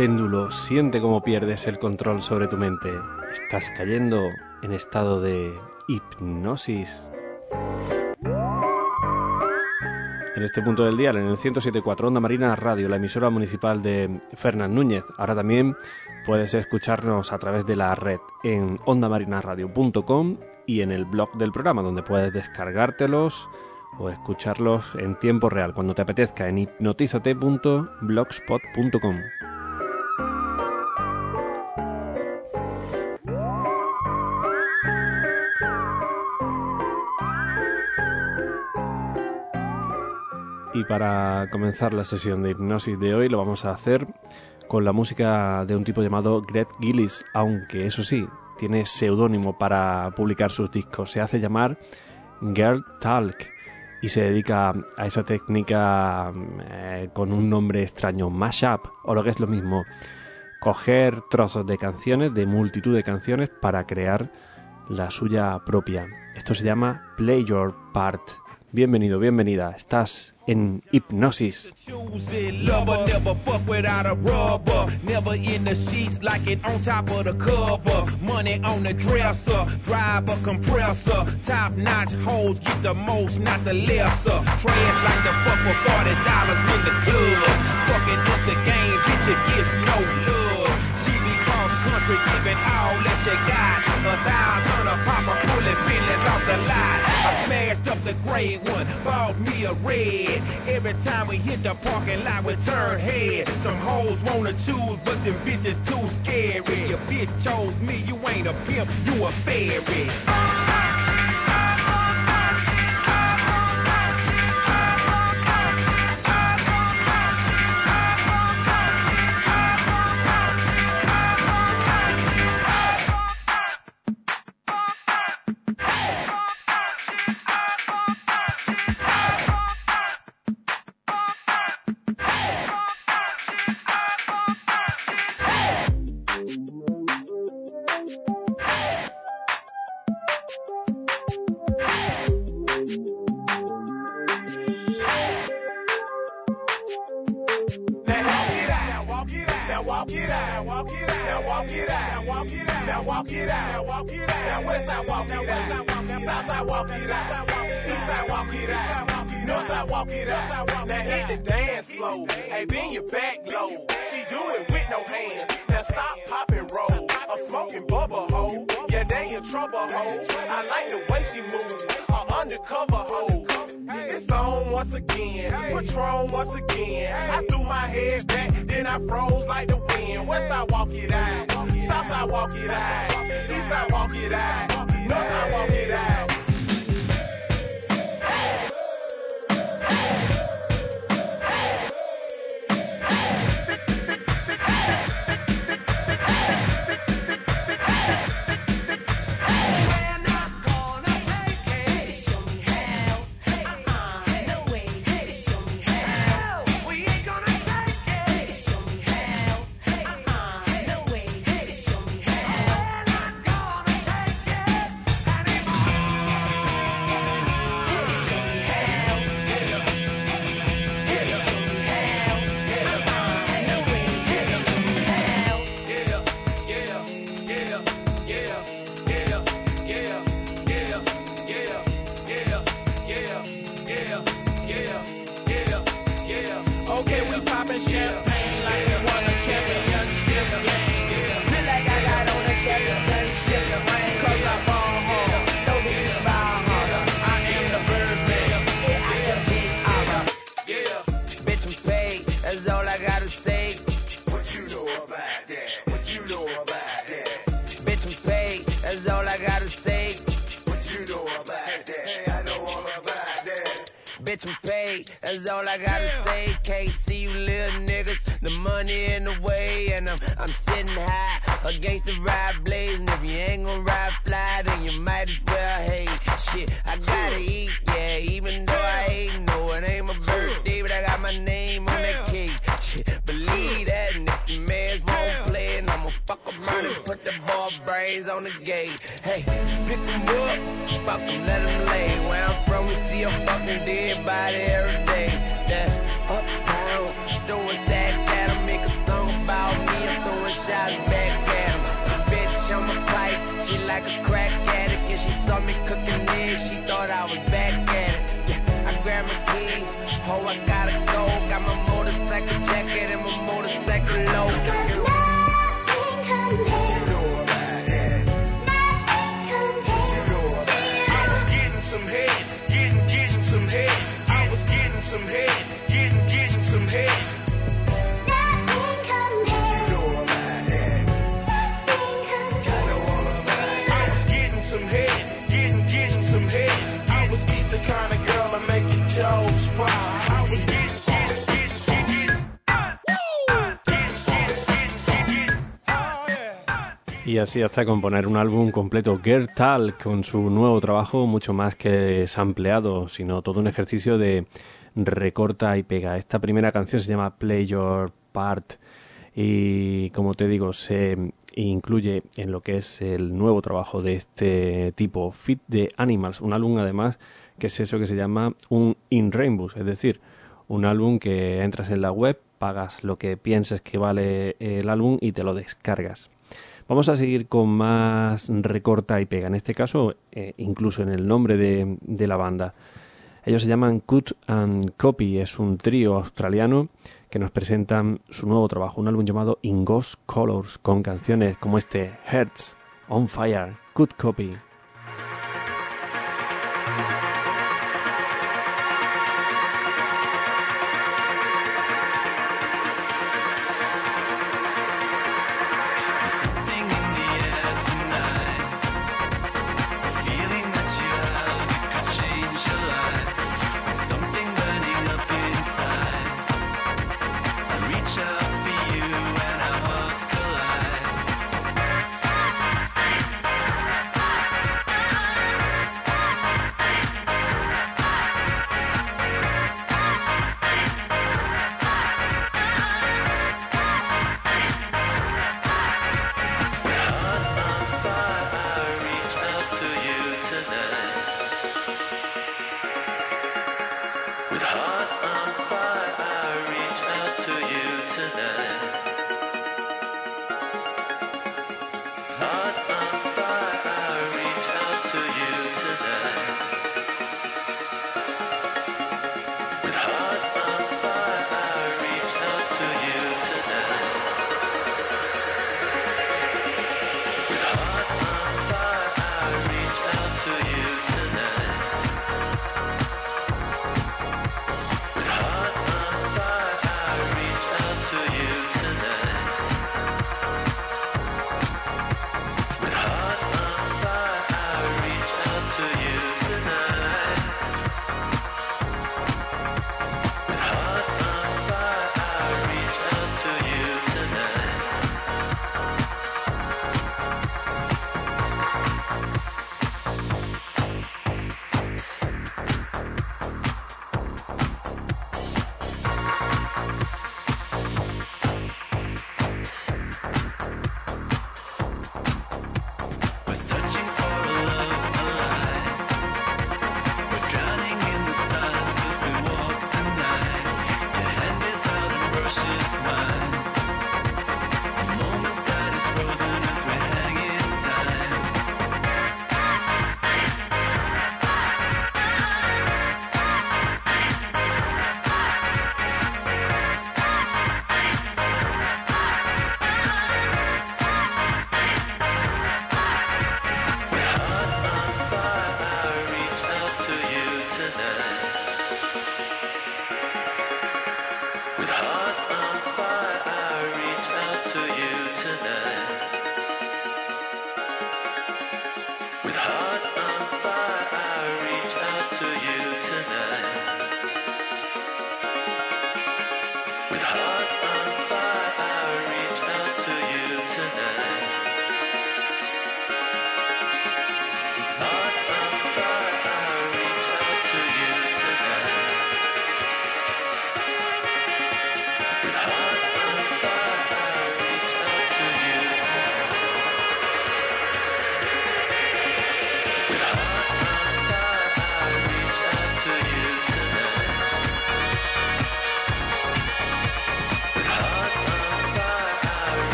péndulo, siente cómo pierdes el control sobre tu mente. Estás cayendo en estado de hipnosis. En este punto del día, en el 107.4 Onda Marina Radio, la emisora municipal de Fernán Núñez. Ahora también puedes escucharnos a través de la red en ondamarinaradio.com y en el blog del programa, donde puedes descargártelos o escucharlos en tiempo real cuando te apetezca en hipnotizate.blogspot.com. Y para comenzar la sesión de hipnosis de hoy lo vamos a hacer con la música de un tipo llamado Greg Gillis, aunque eso sí, tiene seudónimo para publicar sus discos. Se hace llamar Girl Talk y se dedica a esa técnica eh, con un nombre extraño, mashup, o lo que es lo mismo, coger trozos de canciones, de multitud de canciones, para crear la suya propia. Esto se llama Play Your Part. Bienvenido, bienvenida. Estás en hipnosis. Up the gray one, bought me a red. Every time we hit the parking lot, we turn head. Some hoes wanna choose, but them bitches too scary. Your bitch chose me, you ain't a pimp, you a fairy. Así hasta componer un álbum completo, Gertal, con su nuevo trabajo, mucho más que sampleado, sino todo un ejercicio de recorta y pega. Esta primera canción se llama Play Your Part y, como te digo, se incluye en lo que es el nuevo trabajo de este tipo, Fit the Animals, un álbum además que es eso que se llama un In Rainbows, es decir, un álbum que entras en la web, pagas lo que pienses que vale el álbum y te lo descargas. Vamos a seguir con más recorta y pega. En este caso, eh, incluso en el nombre de, de, la banda. Ellos se llaman Cut and Copy. Es un trío australiano que nos presentan su nuevo trabajo, un álbum llamado In Ghost Colors, con canciones como este Hearts on Fire, Cut Copy.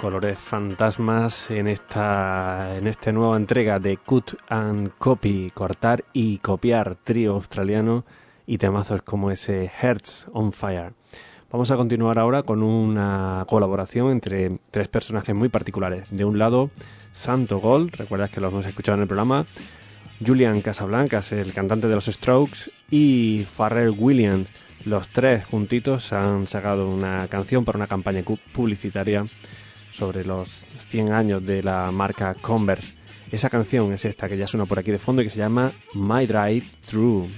Colores fantasmas en esta, en nueva entrega de Cut and Copy, cortar y copiar, trío australiano y temazos como ese Hearts on Fire. Vamos a continuar ahora con una colaboración entre tres personajes muy particulares. De un lado, Santo Gold, recuerdas que lo hemos escuchado en el programa, Julian Casablancas, el cantante de los Strokes, y Pharrell Williams. Los tres juntitos han sacado una canción para una campaña publicitaria sobre los 100 años de la marca Converse. Esa canción es esta que ya suena por aquí de fondo y que se llama My Drive Through.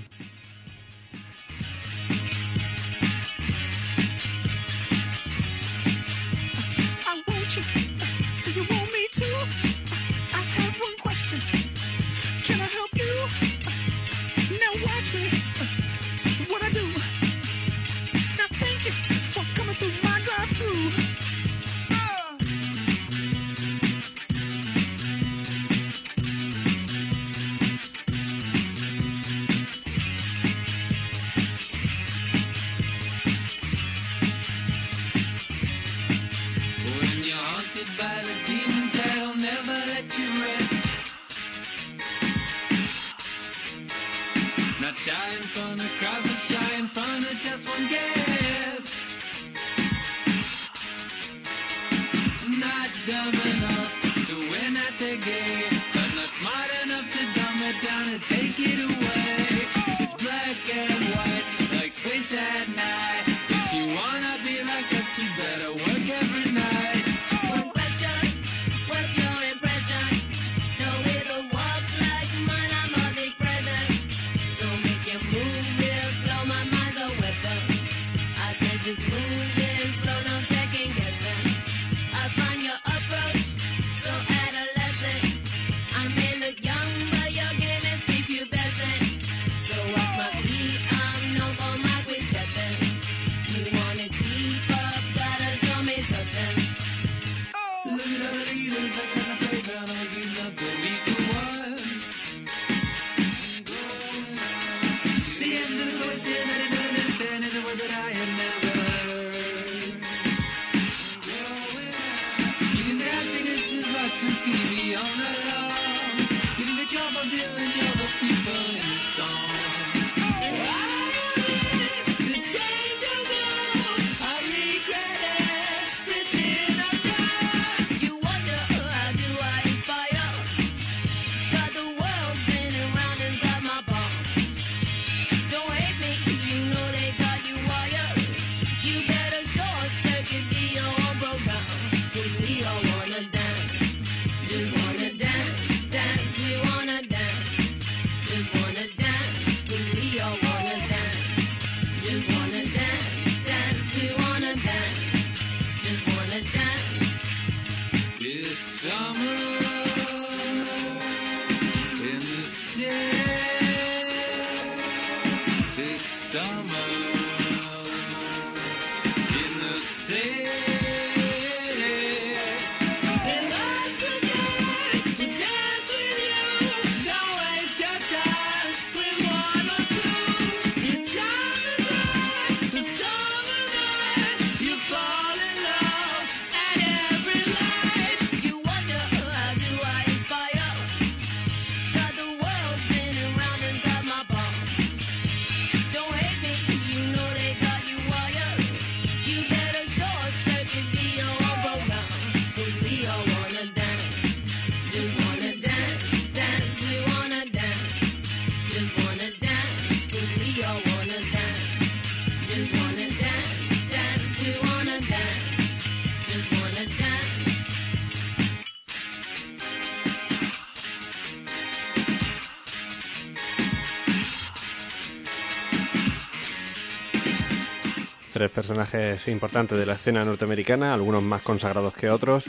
Personajes importantes de la escena norteamericana, algunos más consagrados que otros,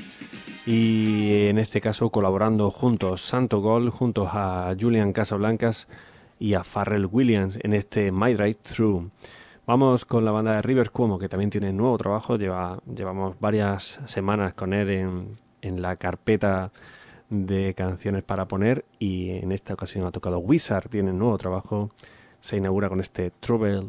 y en este caso colaborando juntos Santo Gold, juntos a Julian Casablancas y a Farrell Williams en este My Drive Through. Vamos con la banda de Rivers Cuomo, que también tiene nuevo trabajo, lleva, llevamos varias semanas con él en, en la carpeta de canciones para poner y en esta ocasión ha tocado Wizard, tiene nuevo trabajo, se inaugura con este Trouble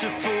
to fool.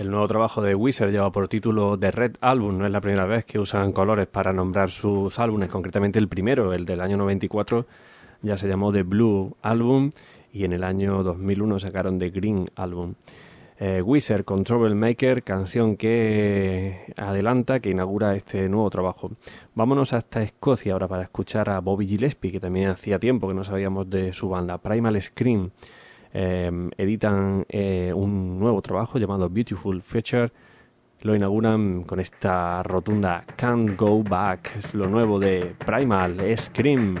El nuevo trabajo de Wizard lleva por título The Red Album. No es la primera vez que usan colores para nombrar sus álbumes, concretamente el primero, el del año 94, ya se llamó The Blue Album y en el año 2001 sacaron The Green Album. Eh, Wizard con Troublemaker, canción que adelanta, que inaugura este nuevo trabajo. Vámonos hasta Escocia ahora para escuchar a Bobby Gillespie, que también hacía tiempo que no sabíamos de su banda, Primal Scream. Em, editan eh, un nuevo trabajo llamado Beautiful Future. Lo inauguran con esta rotunda Can't Go Back. Es lo nuevo de Primal Scream.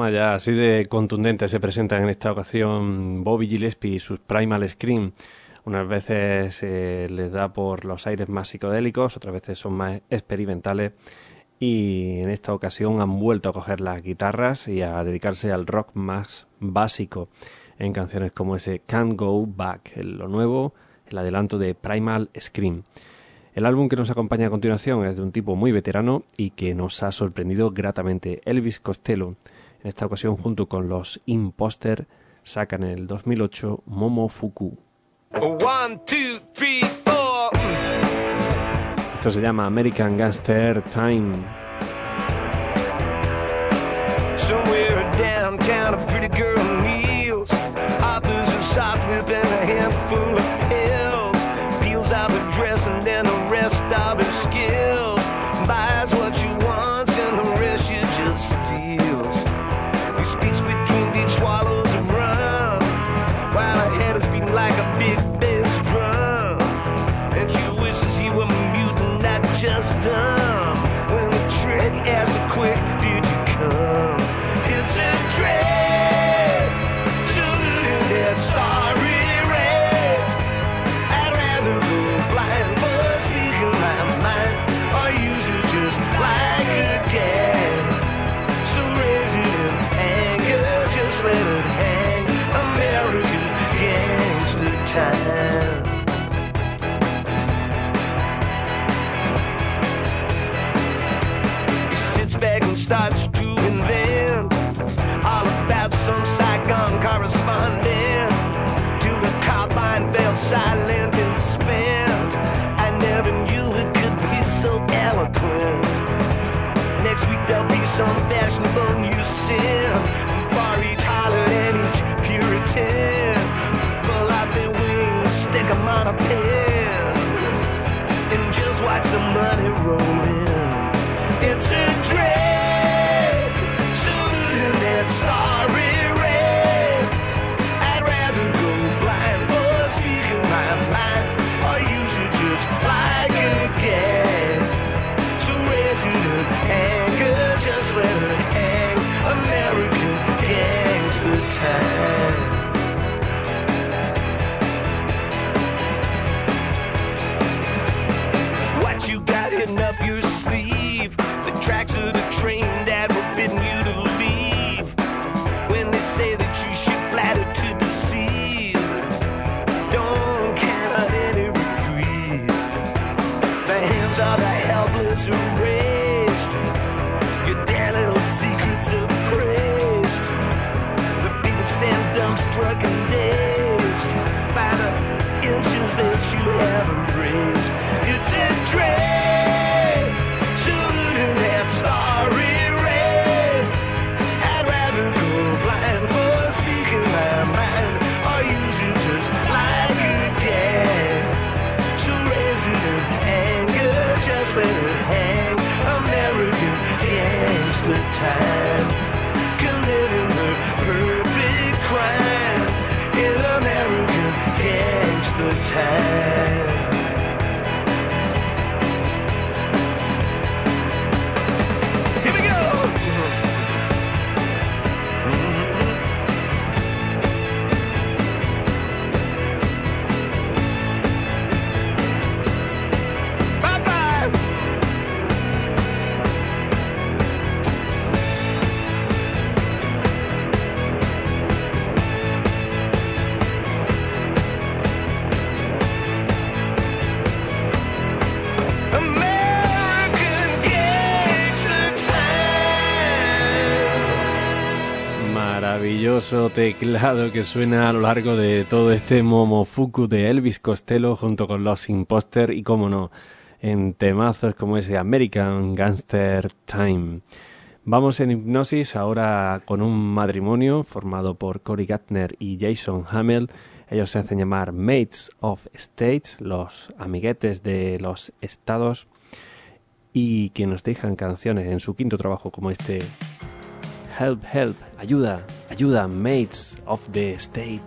Así de contundente se presentan en esta ocasión Bobby Gillespie y sus Primal Scream. Unas veces eh, les da por los aires más psicodélicos, otras veces son más experimentales y en esta ocasión han vuelto a coger las guitarras y a dedicarse al rock más básico en canciones como ese Can't Go Back, lo nuevo, el adelanto de Primal Scream. El álbum que nos acompaña a continuación es de un tipo muy veterano y que nos ha sorprendido gratamente. Elvis Costello, en esta ocasión junto con los Imposter, sacan en el 2008 Momofuku. Esto se llama American Gangster Time. somebody roll dumbstruck and dazed by the inches that you have embraced. It's a dread, Maravilloso teclado que suena a lo largo de todo este Momofuku de Elvis Costello junto con los Imposter y, como no, en temazos como ese American Gangster Time. Vamos en hipnosis ahora con un matrimonio formado por Cory Gatner y Jason Hamel. Ellos se hacen llamar Mates of States, los amiguetes de los estados, y que nos dejan canciones en su quinto trabajo como este Help, help, Ayuda, ayuda, mates of the state.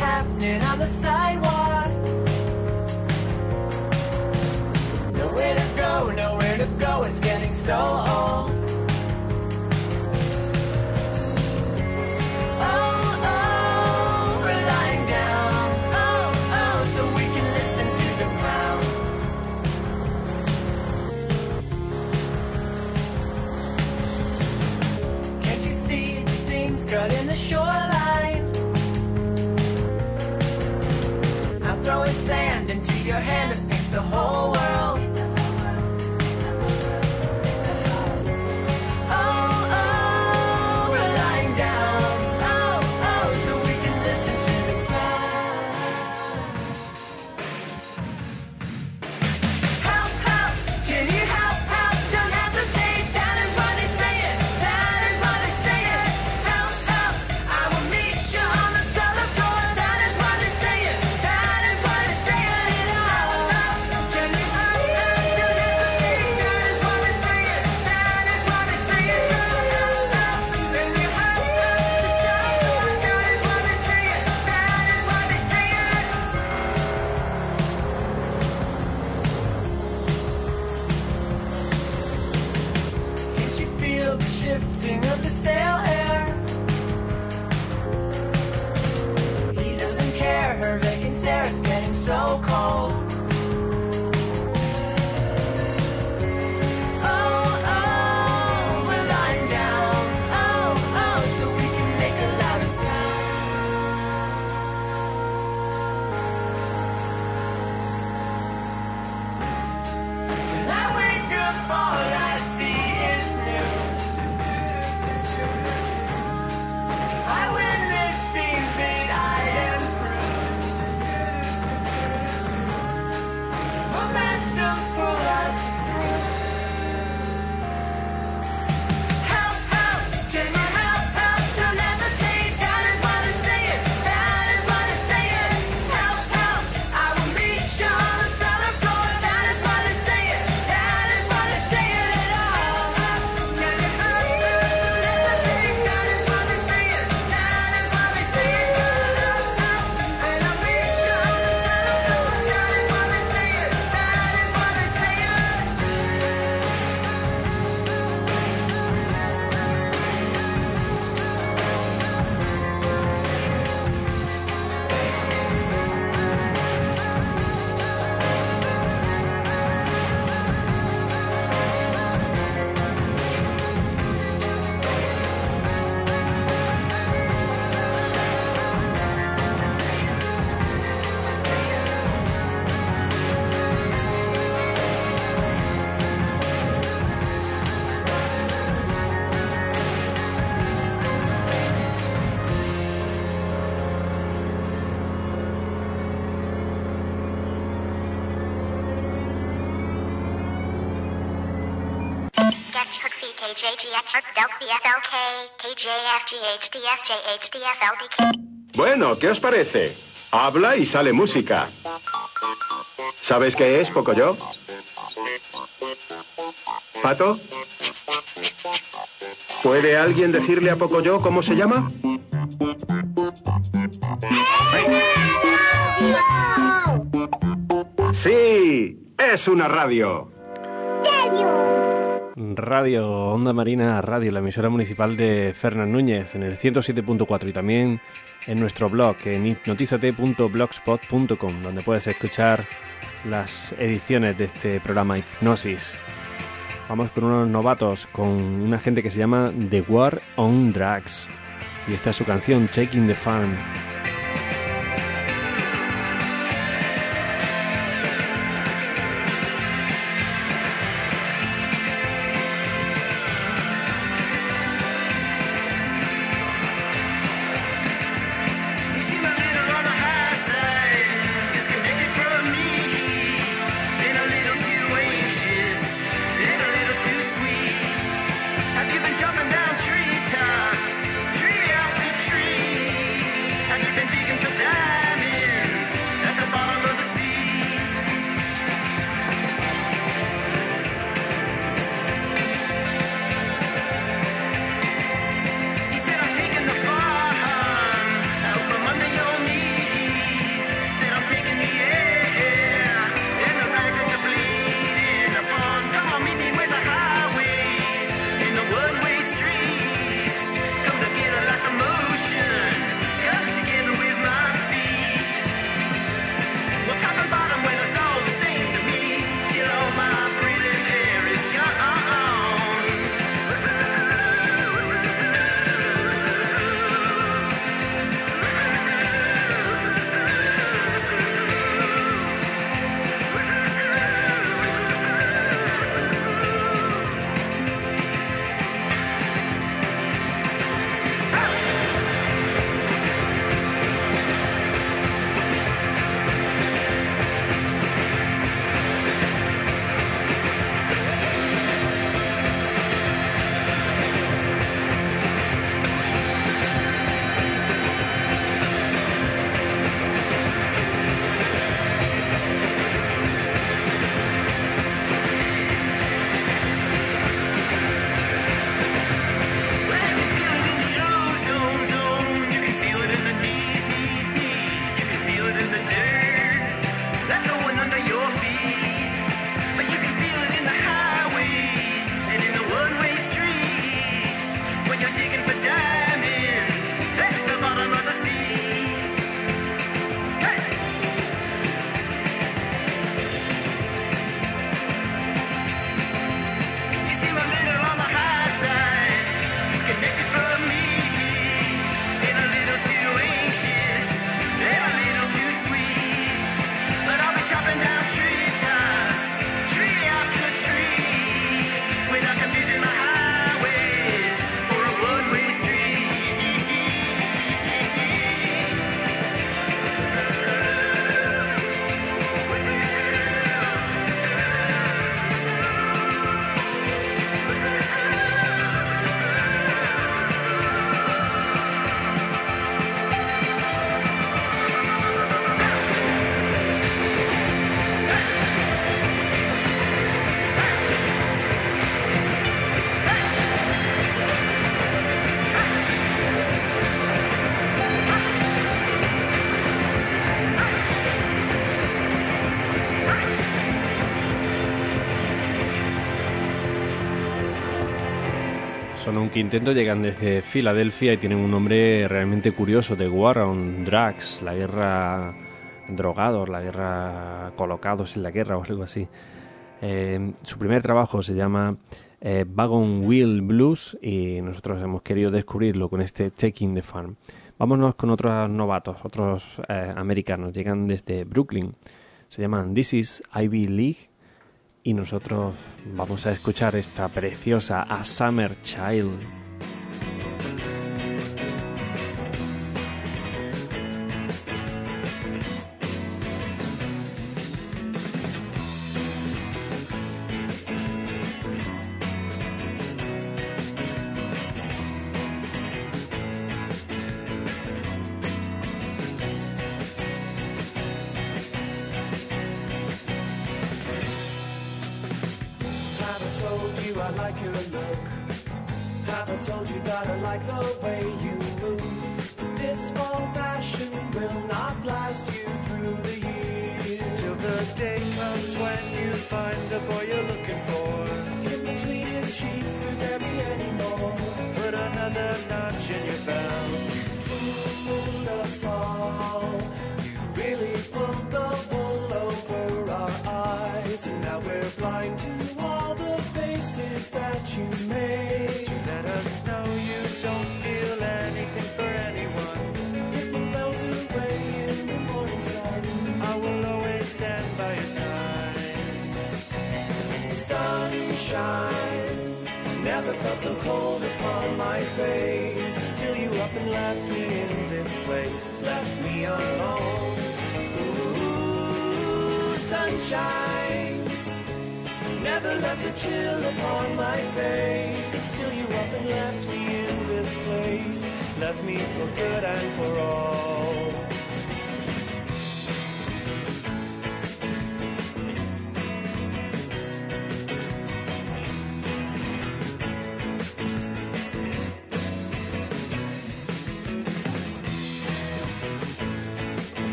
happening on the sidewalk. Nowhere to go, nowhere to go, it's getting so old. your hand. Bueno, ¿qué os parece? Habla y sale música. ¿Sabes qué es, Pocoyo? ¿Pato? ¿Puede alguien decirle a Pocoyo cómo se llama? ¡Sí! ¡Es una radio! Radio Onda Marina Radio, la emisora municipal de Fernán Núñez, en el 107.4 y también en nuestro blog en hipnotizate.blogspot.com, donde puedes escuchar las ediciones de este programa Hipnosis. Vamos con unos novatos, con una gente que se llama The War on Drugs. Y esta es su canción, Taking the Farm. Son un quinteto, llegan desde Filadelfia y tienen un nombre realmente curioso, The War on Drugs, la guerra drogados, la guerra colocados en la guerra o algo así. Eh, su primer trabajo se llama eh, Wagon Wheel Blues y nosotros hemos querido descubrirlo con este Taking the Farm. Vámonos con otros novatos, otros eh, americanos. Llegan desde Brooklyn. Se llaman This is Ivy League y nosotros vamos a escuchar esta preciosa A Summer Child. So cold upon my face. Till you up and left me in this place, left me alone. Ooh, sunshine. Never left a chill upon my face. Till you up and left me in this place, left me for good and for all.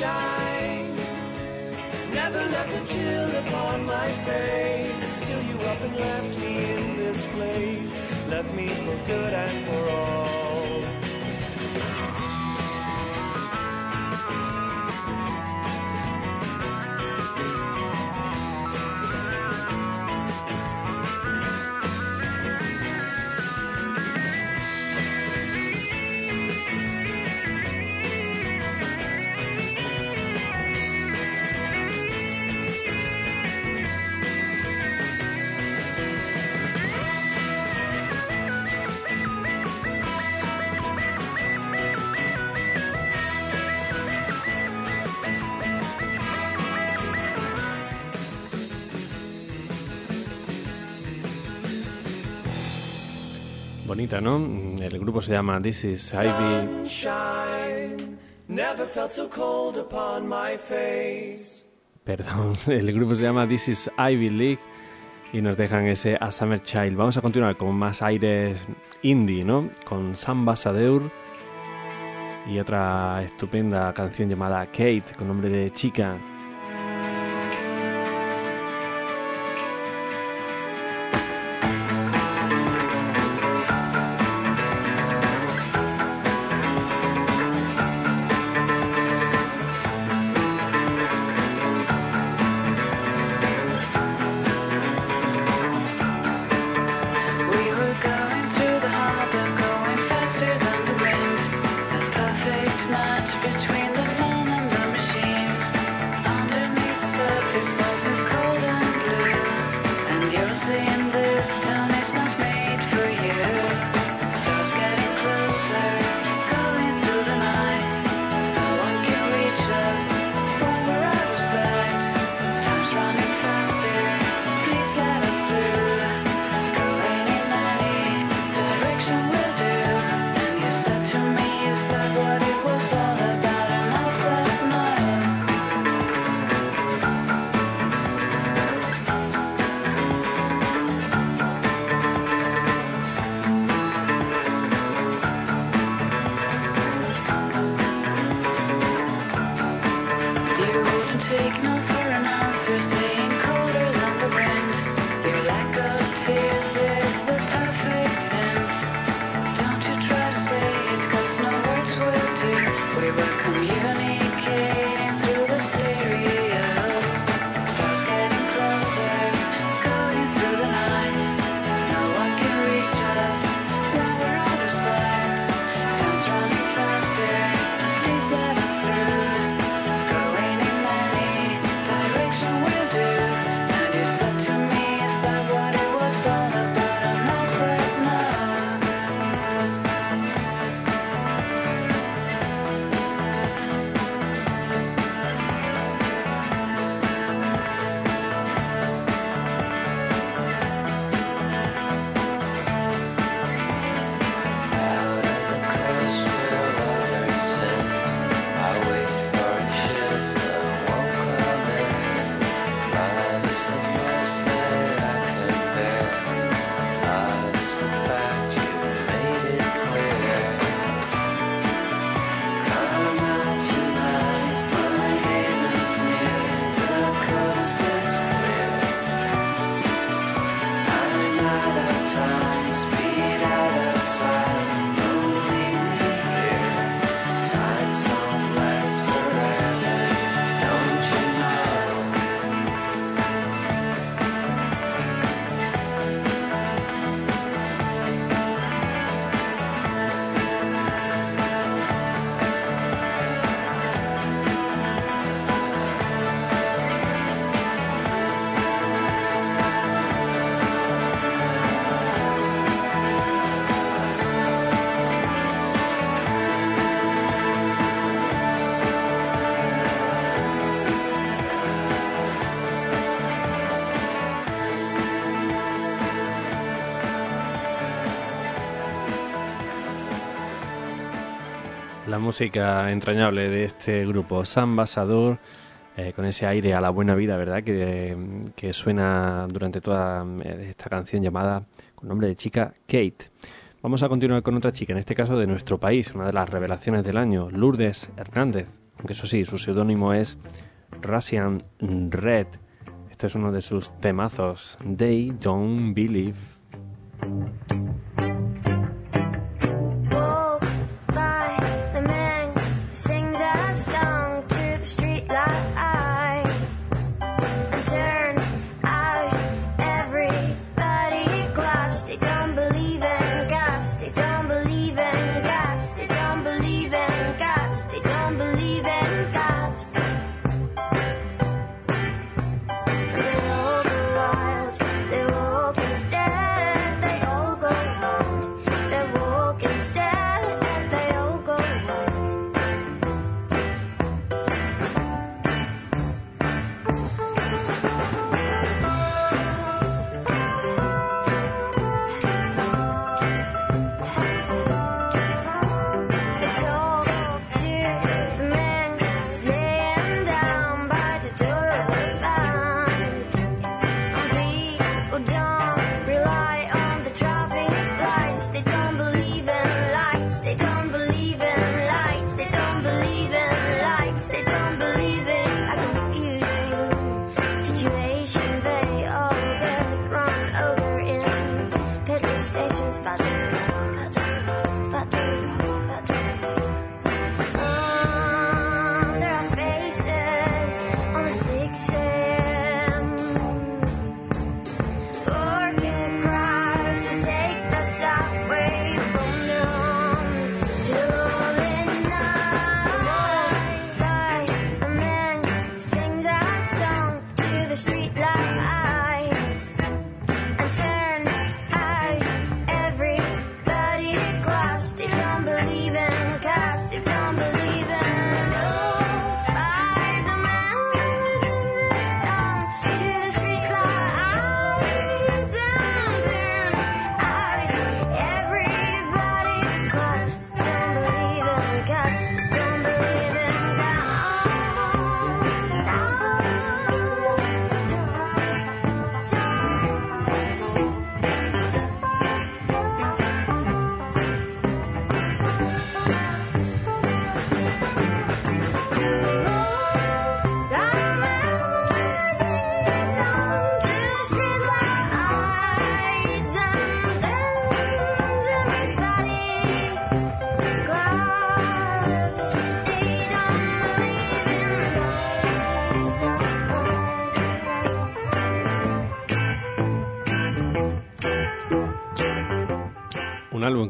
Sunshine never left a chill upon my face till you up and left me in this place, left me for good and for all. El grupo se llama This is Ivy. Sunshine never felt so cold upon my face. Perdón, el grupo se llama This is Ivy League y nos dejan ese A Summer Child. Vamos a continuar con más aires indie, ¿no? Con Sam Basadeur y otra estupenda canción llamada Kate, con nombre de chica. Música entrañable de este grupo, San Basador, eh, con ese aire a la buena vida, ¿verdad? Que, que suena durante toda eh, esta canción llamada con nombre de chica Kate. Vamos a continuar con otra chica, en este caso de nuestro país, una de las revelaciones del año, Lourdes Hernández. Aunque eso sí, su seudónimo es Russian Red. Este es uno de sus temazos, They Don't Believe.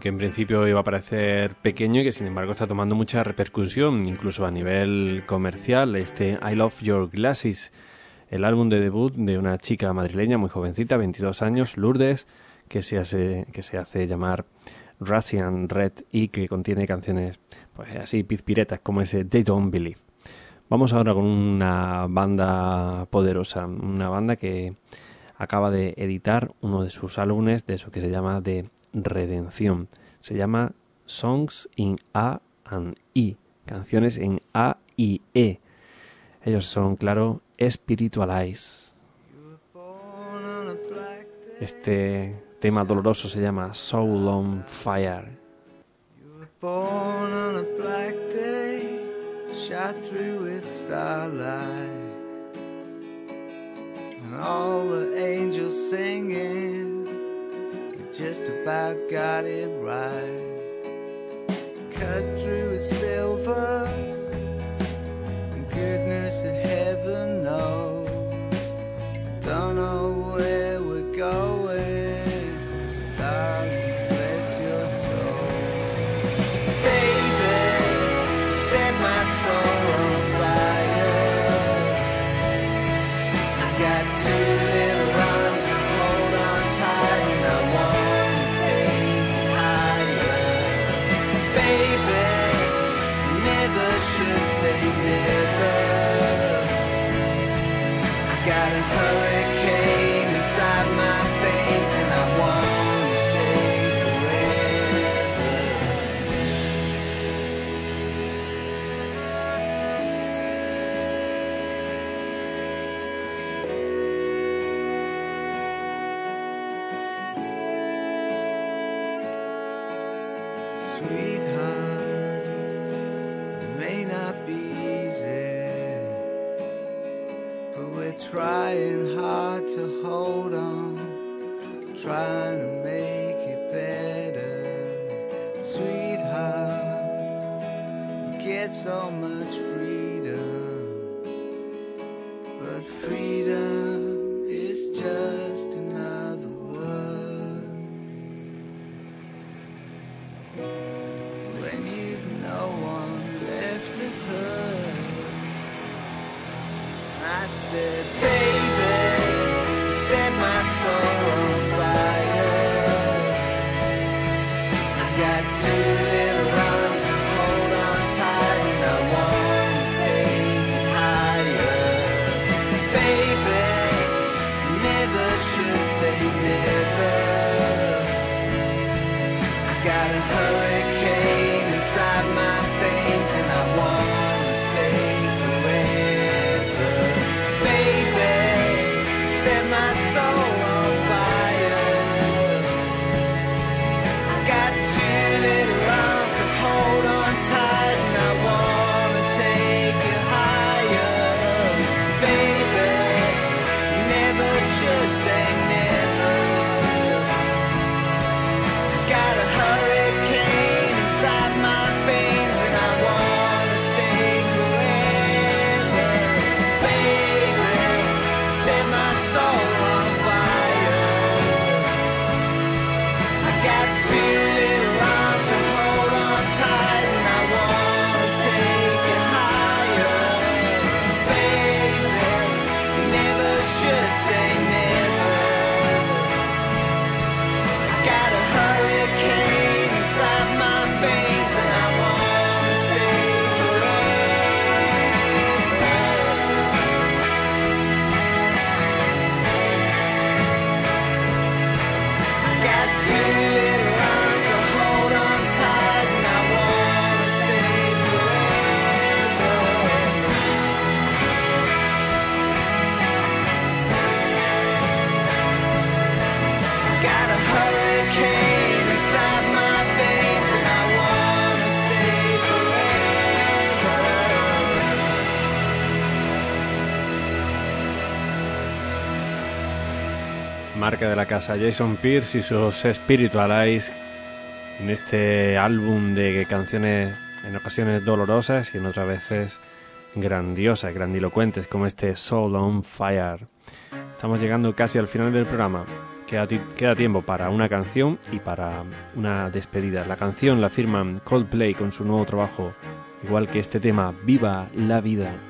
Que en principio iba a parecer pequeño y que sin embargo está tomando mucha repercusión, incluso a nivel comercial. Este I Love Your Glasses, el álbum de debut de una chica madrileña muy jovencita, 22 años, Lourdes, que se hace, que se hace llamar Russian Red y que contiene canciones pues así pizpiretas como ese They Don't Believe. Vamos ahora con una banda poderosa, una banda que acaba de editar uno de sus álbumes de eso que se llama de redención. Se llama Songs in A and E, canciones en A y E. Ellos son, claro, Spiritualize. Este tema doloroso se llama Soul on Fire. Born on a black day, shot through with starlight. And all the angels singing, just about got it right. Cut through with silver, and goodness in marca de la casa, Jason Pierce y sus Spiritual Eyes, en este álbum de canciones en ocasiones dolorosas y en otras veces grandiosas, grandilocuentes, como este Soul on Fire. Estamos llegando casi al final del programa. Queda, queda tiempo para una canción y para una despedida. La canción la firman Coldplay con su nuevo trabajo, igual que este tema, Viva la vida.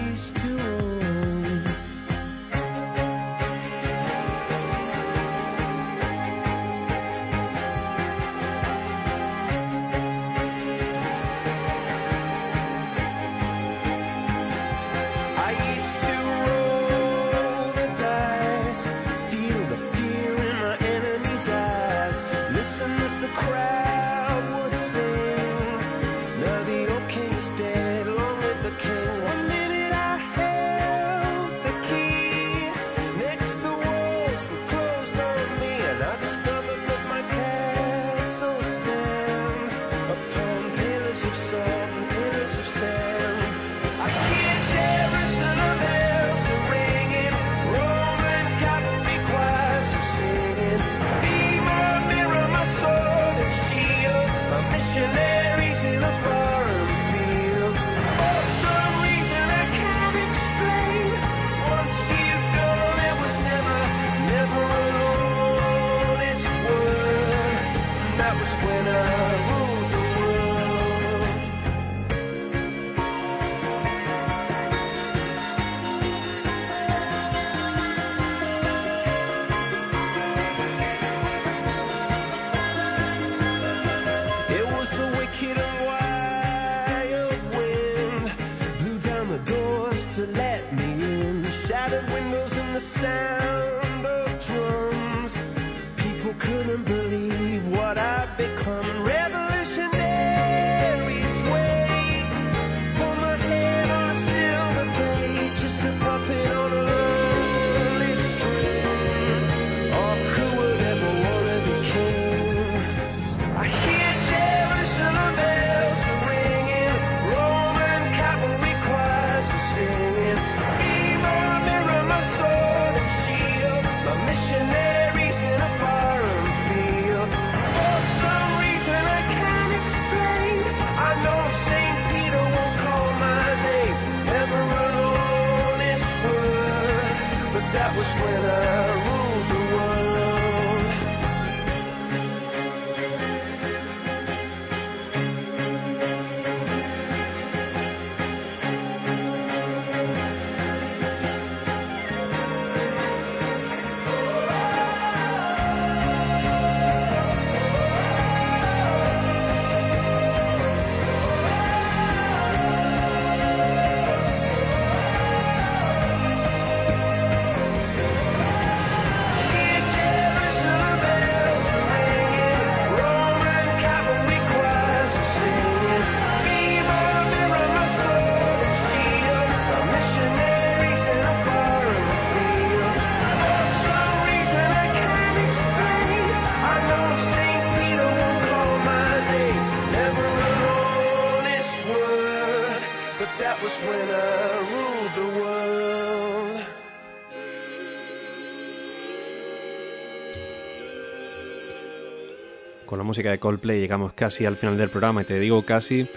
música de Coldplay llegamos casi al final del programa y te digo casi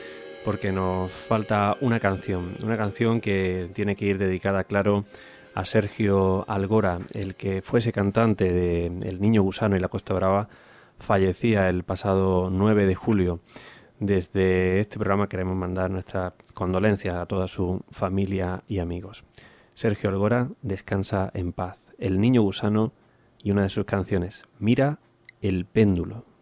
porque nos falta una canción, una canción que tiene que ir dedicada, claro, a Sergio Algora, el que fuese cantante de El Niño Gusano y La Costa Brava, fallecía el pasado 9 de julio. Desde este programa queremos mandar nuestra condolencia a toda su familia y amigos. Sergio Algora descansa en paz. El Niño Gusano y una de sus canciones, Mira el péndulo.